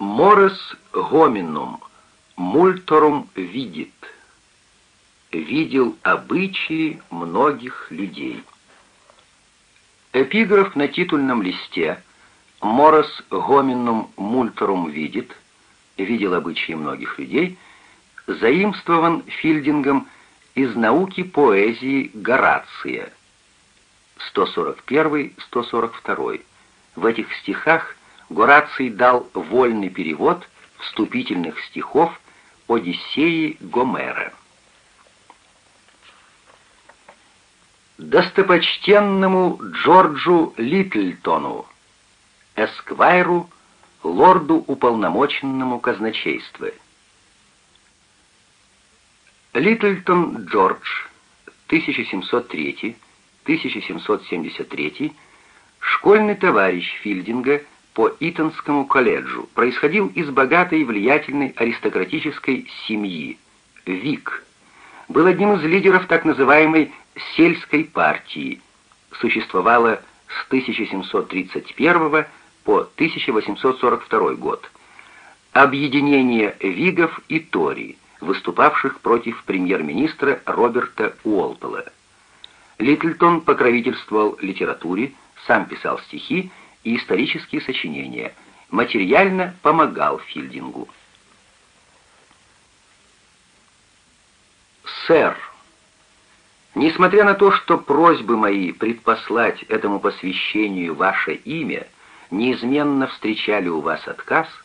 Морес гоминум, мульторум видит. Видел обычаи многих людей. Эпиграф на титульном листе «Морес гоминум мульторум видит» видел обычаи многих людей, заимствован Филдингом из науки поэзии Горация. 141-142. В этих стихах Гораций дал вольный перевод вступительных стихов Одиссеи Гомера. Достопочтенному Джорджу Литлтону, эсквайру, лорду уполномоченному казначейства. Литлтон Джордж, 1703-1773, школьный товарищ Филдинга по Итонскому колледжу, происходил из богатой и влиятельной аристократической семьи, Вик. Был одним из лидеров так называемой «сельской партии». Существовала с 1731 по 1842 год. Объединение Вигов и Тори – выступавших против премьер-министра Роберта Уолпола. Литлтон покровительствовал литературе, сам писал стихи и исторические сочинения, материально помогал Филдингу. «Сэр, несмотря на то, что просьбы мои предпослать этому посвящению ваше имя неизменно встречали у вас отказ, —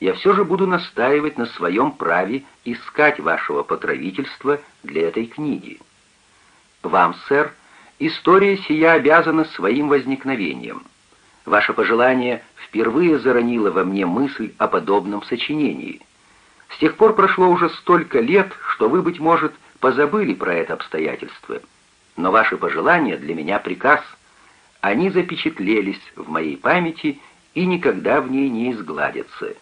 я все же буду настаивать на своем праве искать вашего покровительства для этой книги. Вам, сэр, история сия обязана своим возникновением. Ваше пожелание впервые заронило во мне мысль о подобном сочинении. С тех пор прошло уже столько лет, что вы, быть может, позабыли про это обстоятельство. Но ваши пожелания для меня приказ. Они запечатлелись в моей памяти и никогда в ней не изгладятся.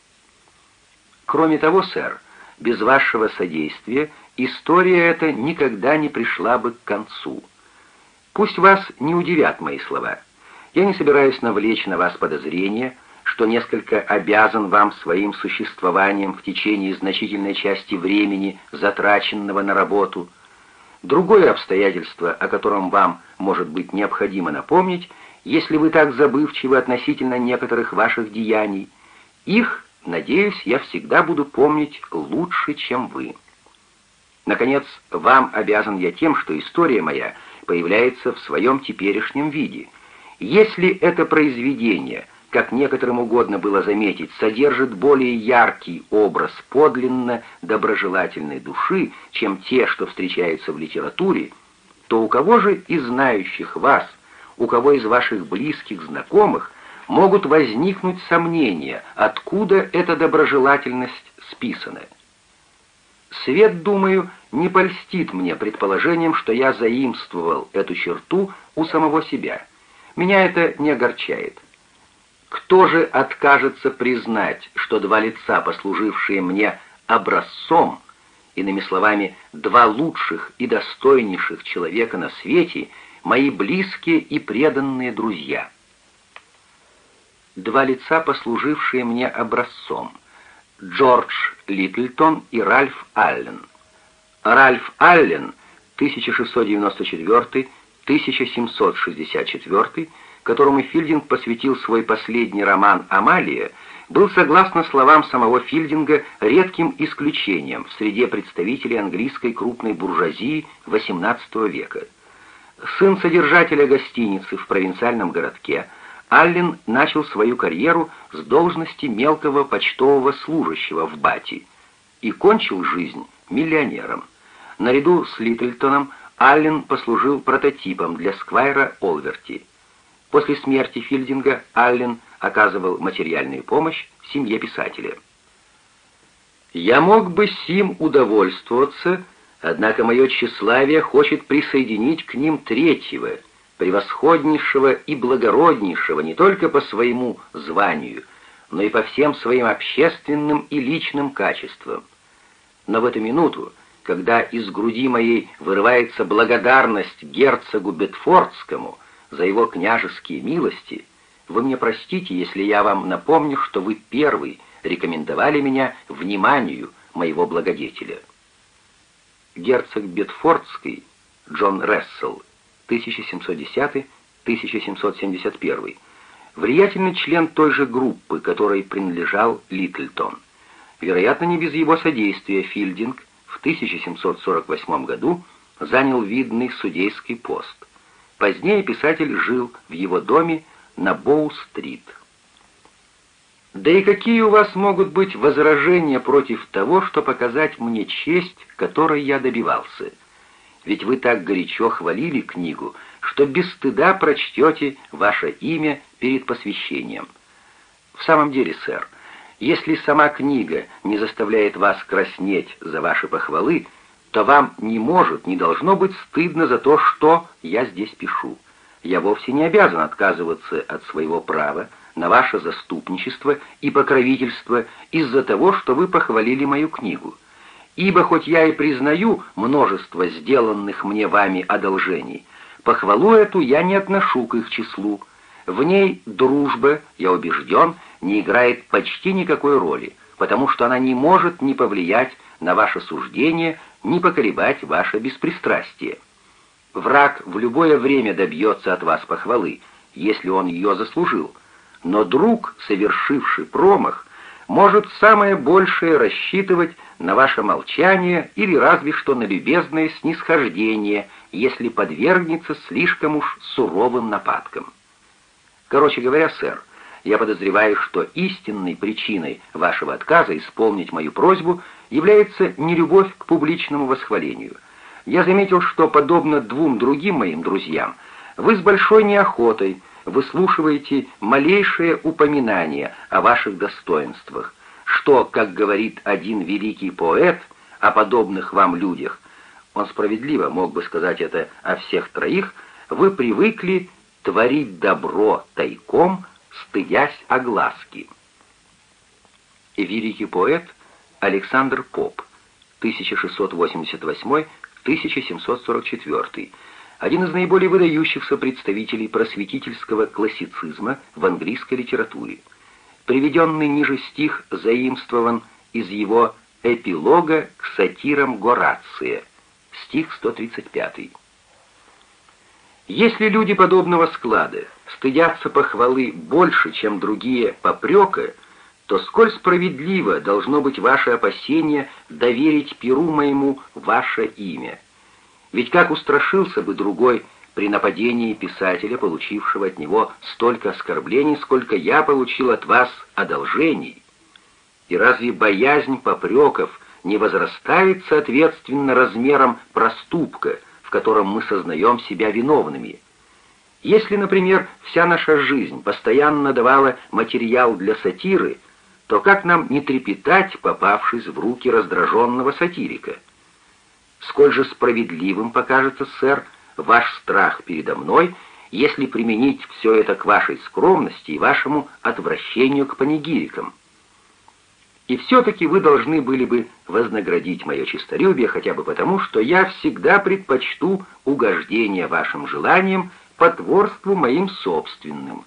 Кроме того, сэр, без вашего содействия история эта никогда не пришла бы к концу. Пусть вас не удивят мои слова. Я не собираюсь навлечь на вас подозрения, что несколько обязан вам своим существованием в течение значительной части времени, затраченного на работу. Другое обстоятельство, о котором вам, может быть, необходимо напомнить, если вы так забывчивы относительно некоторых ваших деяний, их Надеюсь, я всегда буду помнить лучше, чем вы. Наконец, вам обязан я тем, что история моя появляется в своем теперешнем виде. Если это произведение, как некоторым угодно было заметить, содержит более яркий образ подлинно доброжелательной души, чем те, что встречаются в литературе, то у кого же из знающих вас, у кого из ваших близких знакомых могут возникнуть сомнения, откуда эта доброжелательность списана. Свет, думаю, не польстит мне предположением, что я заимствовал эту черту у самого себя. Меня это не огорчает. Кто же откажется признать, что два лица, послужившие мне образцом, иными словами, два лучших и достойнейших человека на свете, мои близкие и преданные друзья — два лица, послужившие мне образцом. Джордж Литлтон и Ральф Аллен. Ральф Аллен, 1694-1764, которому Филдинг посвятил свой последний роман «Амалия», был, согласно словам самого Филдинга, редким исключением в среде представителей английской крупной буржуазии XVIII века. Сын содержателя гостиницы в провинциальном городке – Аллен начал свою карьеру с должности мелкого почтового служащего в Бати и кончил жизнь миллионером. Наряду с Литлтоном Аллен послужил прототипом для Сквайра Олверти. После смерти Филдинга Аллен оказывал материальную помощь семье писателя. «Я мог бы сим удовольствоваться, однако мое тщеславие хочет присоединить к ним третьего — превосходнейшего и благороднейшего не только по своему званию, но и по всем своим общественным и личным качествам. Но в эту минуту, когда из груди моей вырывается благодарность герцогу Бетфордскому за его княжеские милости, вы мне простите, если я вам напомню, что вы первый, рекомендовали меня вниманию моего благодетеля. Герцог Бетфордский Джон Рессел, 1710-1771, влиятельный член той же группы, которой принадлежал Литлтон. Вероятно, не без его содействия Филдинг в 1748 году занял видный судейский пост. Позднее писатель жил в его доме на Боу-стрит. Да и какие у вас могут быть возражения против того, что показать мне честь, которой я добивался? Ведь вы так горячо хвалили книгу, что без стыда прочтете ваше имя перед посвящением. В самом деле, сэр, если сама книга не заставляет вас краснеть за ваши похвалы, то вам не может, не должно быть стыдно за то, что я здесь пишу. Я вовсе не обязан отказываться от своего права, на ваше заступничество и покровительство из-за того, что вы похвалили мою книгу. Ибо хоть я и признаю множество сделанных мне вами одолжений, похвалу эту я не отношу к их числу. В ней дружба, я убежден, не играет почти никакой роли, потому что она не может ни повлиять на ваше суждение, ни поколебать ваше беспристрастие. Враг в любое время добьется от вас похвалы, если он ее заслужил — но друг, совершивший промах, может самое большее рассчитывать на ваше молчание или разве что на любезное снисхождение, если подвергнется слишком уж суровым нападкам. Короче говоря, сэр, я подозреваю, что истинной причиной вашего отказа исполнить мою просьбу является не любовь к публичному восхвалению. Я заметил, что, подобно двум другим моим друзьям, вы с большой неохотой выслушиваете малейшее упоминание о ваших достоинствах, что, как говорит один великий поэт о подобных вам людях, он справедливо мог бы сказать это о всех троих, вы привыкли творить добро тайком, стыдясь огласки. Великий поэт Александр Поп, 1688-1744, один из наиболее выдающихся представителей просветительского классицизма в английской литературе. Приведенный ниже стих заимствован из его «Эпилога к сатирам Горация», стих 135. Если люди подобного склада стыдятся похвалы больше, чем другие попрека, то сколь справедливо должно быть ваше опасение доверить перу моему ваше имя. Ведь как устрашился бы другой при нападении писателя, получившего от него столько оскорблений, сколько я получил от вас одолжений? И разве боязнь попреков не возрастает соответственно размером проступка, в котором мы сознаем себя виновными? Если, например, вся наша жизнь постоянно давала материал для сатиры, то как нам не трепетать, попавшись в руки раздраженного сатирика? Сколь же справедливым покажется, сэр, ваш страх передо мной, если применить все это к вашей скромности и вашему отвращению к панигирикам. И все-таки вы должны были бы вознаградить мое честолюбие хотя бы потому, что я всегда предпочту угождение вашим желаниям потворству моим собственным.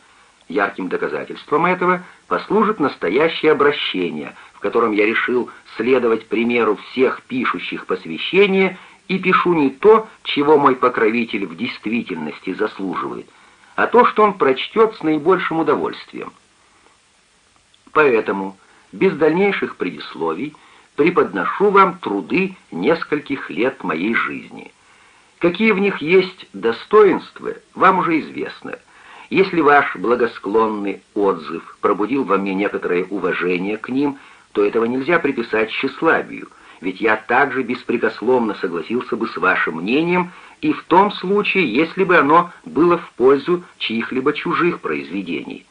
Ярким доказательством этого послужит настоящее обращение — в котором я решил следовать примеру всех пишущих посвящения и пишу не то, чего мой покровитель в действительности заслуживает, а то, что он прочтет с наибольшим удовольствием. Поэтому, без дальнейших предисловий, преподношу вам труды нескольких лет моей жизни. Какие в них есть достоинства, вам уже известно. Если ваш благосклонный отзыв пробудил во мне некоторое уважение к ним – то этого нельзя приписать тщеславию, ведь я также беспрекословно согласился бы с вашим мнением и в том случае, если бы оно было в пользу чьих-либо чужих произведений.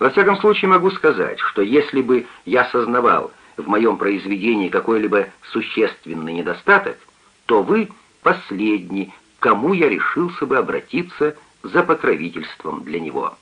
Во всяком случае могу сказать, что если бы я сознавал в моем произведении какой-либо существенный недостаток, то вы последний, к кому я решился бы обратиться за покровительством для него».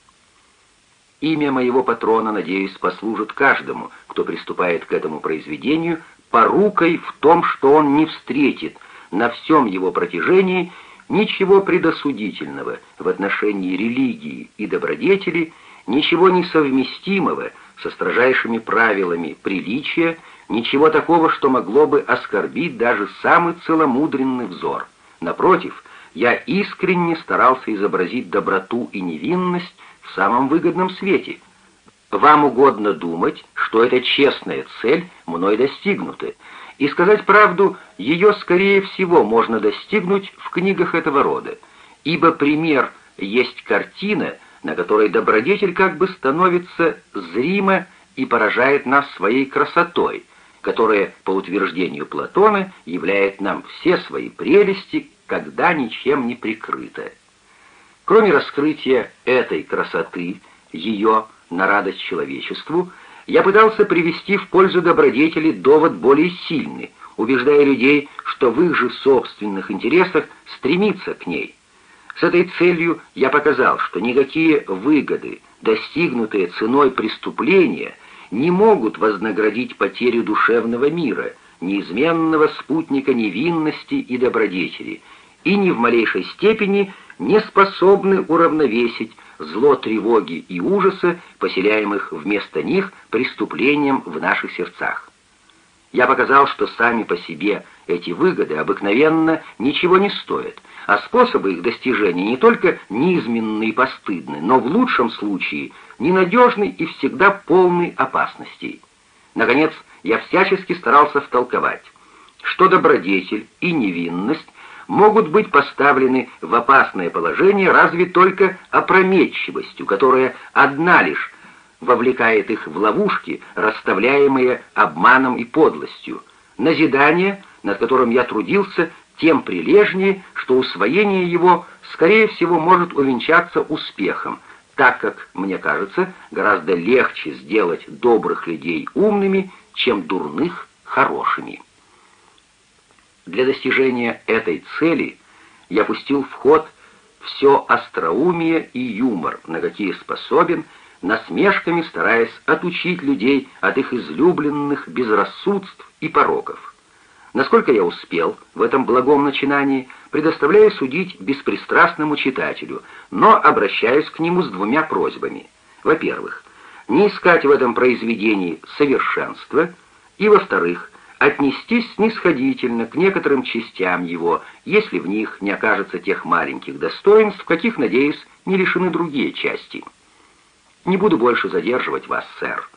Имя моего патрона, надеюсь, послужит каждому, кто приступает к этому произведению, порукой в том, что он не встретит на всем его протяжении ничего предосудительного в отношении религии и добродетели, ничего несовместимого со строжайшими правилами приличия, ничего такого, что могло бы оскорбить даже самый целомудренный взор. Напротив, я искренне старался изобразить доброту и невинность в самом выгодном свете. Вам угодно думать, что эта честная цель мной достигнута, и сказать правду, ее, скорее всего, можно достигнуть в книгах этого рода, ибо пример есть картина, на которой добродетель как бы становится зримо и поражает нас своей красотой, которая, по утверждению Платона, являет нам все свои прелести, когда ничем не прикрыта. Кроме раскрытия этой красоты, ее на радость человечеству, я пытался привести в пользу добродетели довод более сильный, убеждая людей, что в их же собственных интересах стремиться к ней. С этой целью я показал, что никакие выгоды, достигнутые ценой преступления, не могут вознаградить потерю душевного мира, неизменного спутника невинности и добродетели, и ни в малейшей степени не способны уравновесить зло тревоги и ужаса, поселяемых вместо них преступлением в наших сердцах. Я показал, что сами по себе эти выгоды обыкновенно ничего не стоят, а способы их достижения не только низменны и постыдны, но в лучшем случае ненадежны и всегда полны опасностей. Наконец, я всячески старался втолковать, что добродетель и невинность могут быть поставлены в опасное положение разве только опрометчивостью, которая одна лишь вовлекает их в ловушки, расставляемые обманом и подлостью. Назидание, над которым я трудился, тем прилежнее, что усвоение его, скорее всего, может увенчаться успехом, так как, мне кажется, гораздо легче сделать добрых людей умными, чем дурных хорошими. Для достижения этой цели я пустил в ход все остроумие и юмор, на какие способен, насмешками стараясь отучить людей от их излюбленных безрассудств и пороков. Насколько я успел в этом благом начинании, предоставляю судить беспристрастному читателю, но обращаюсь к нему с двумя просьбами. Во-первых, не искать в этом произведении совершенства, и, во-вторых, отнестись снисходительно к некоторым частям его, если в них не окажется тех маленьких достоинств, каких, надеюсь, не лишены другие части. Не буду больше задерживать вас, сэр.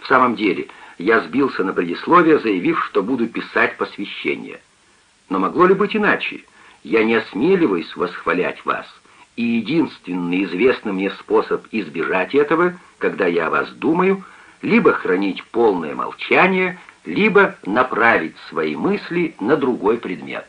В самом деле, я сбился на предисловие, заявив, что буду писать посвящение. Но могло ли быть иначе? Я не осмеливаюсь восхвалять вас, и единственный известный мне способ избежать этого, когда я о вас думаю, либо хранить полное молчание, либо направить свои мысли на другой предмет.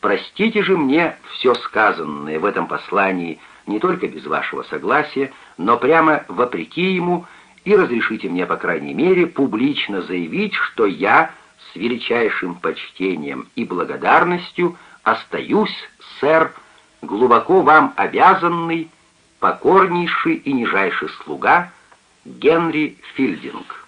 Простите же мне все сказанное в этом послании не только без вашего согласия, но прямо вопреки ему, и разрешите мне, по крайней мере, публично заявить, что я с величайшим почтением и благодарностью остаюсь, сэр, глубоко вам обязанный, покорнейший и нижайший слуга Генри Филдинг.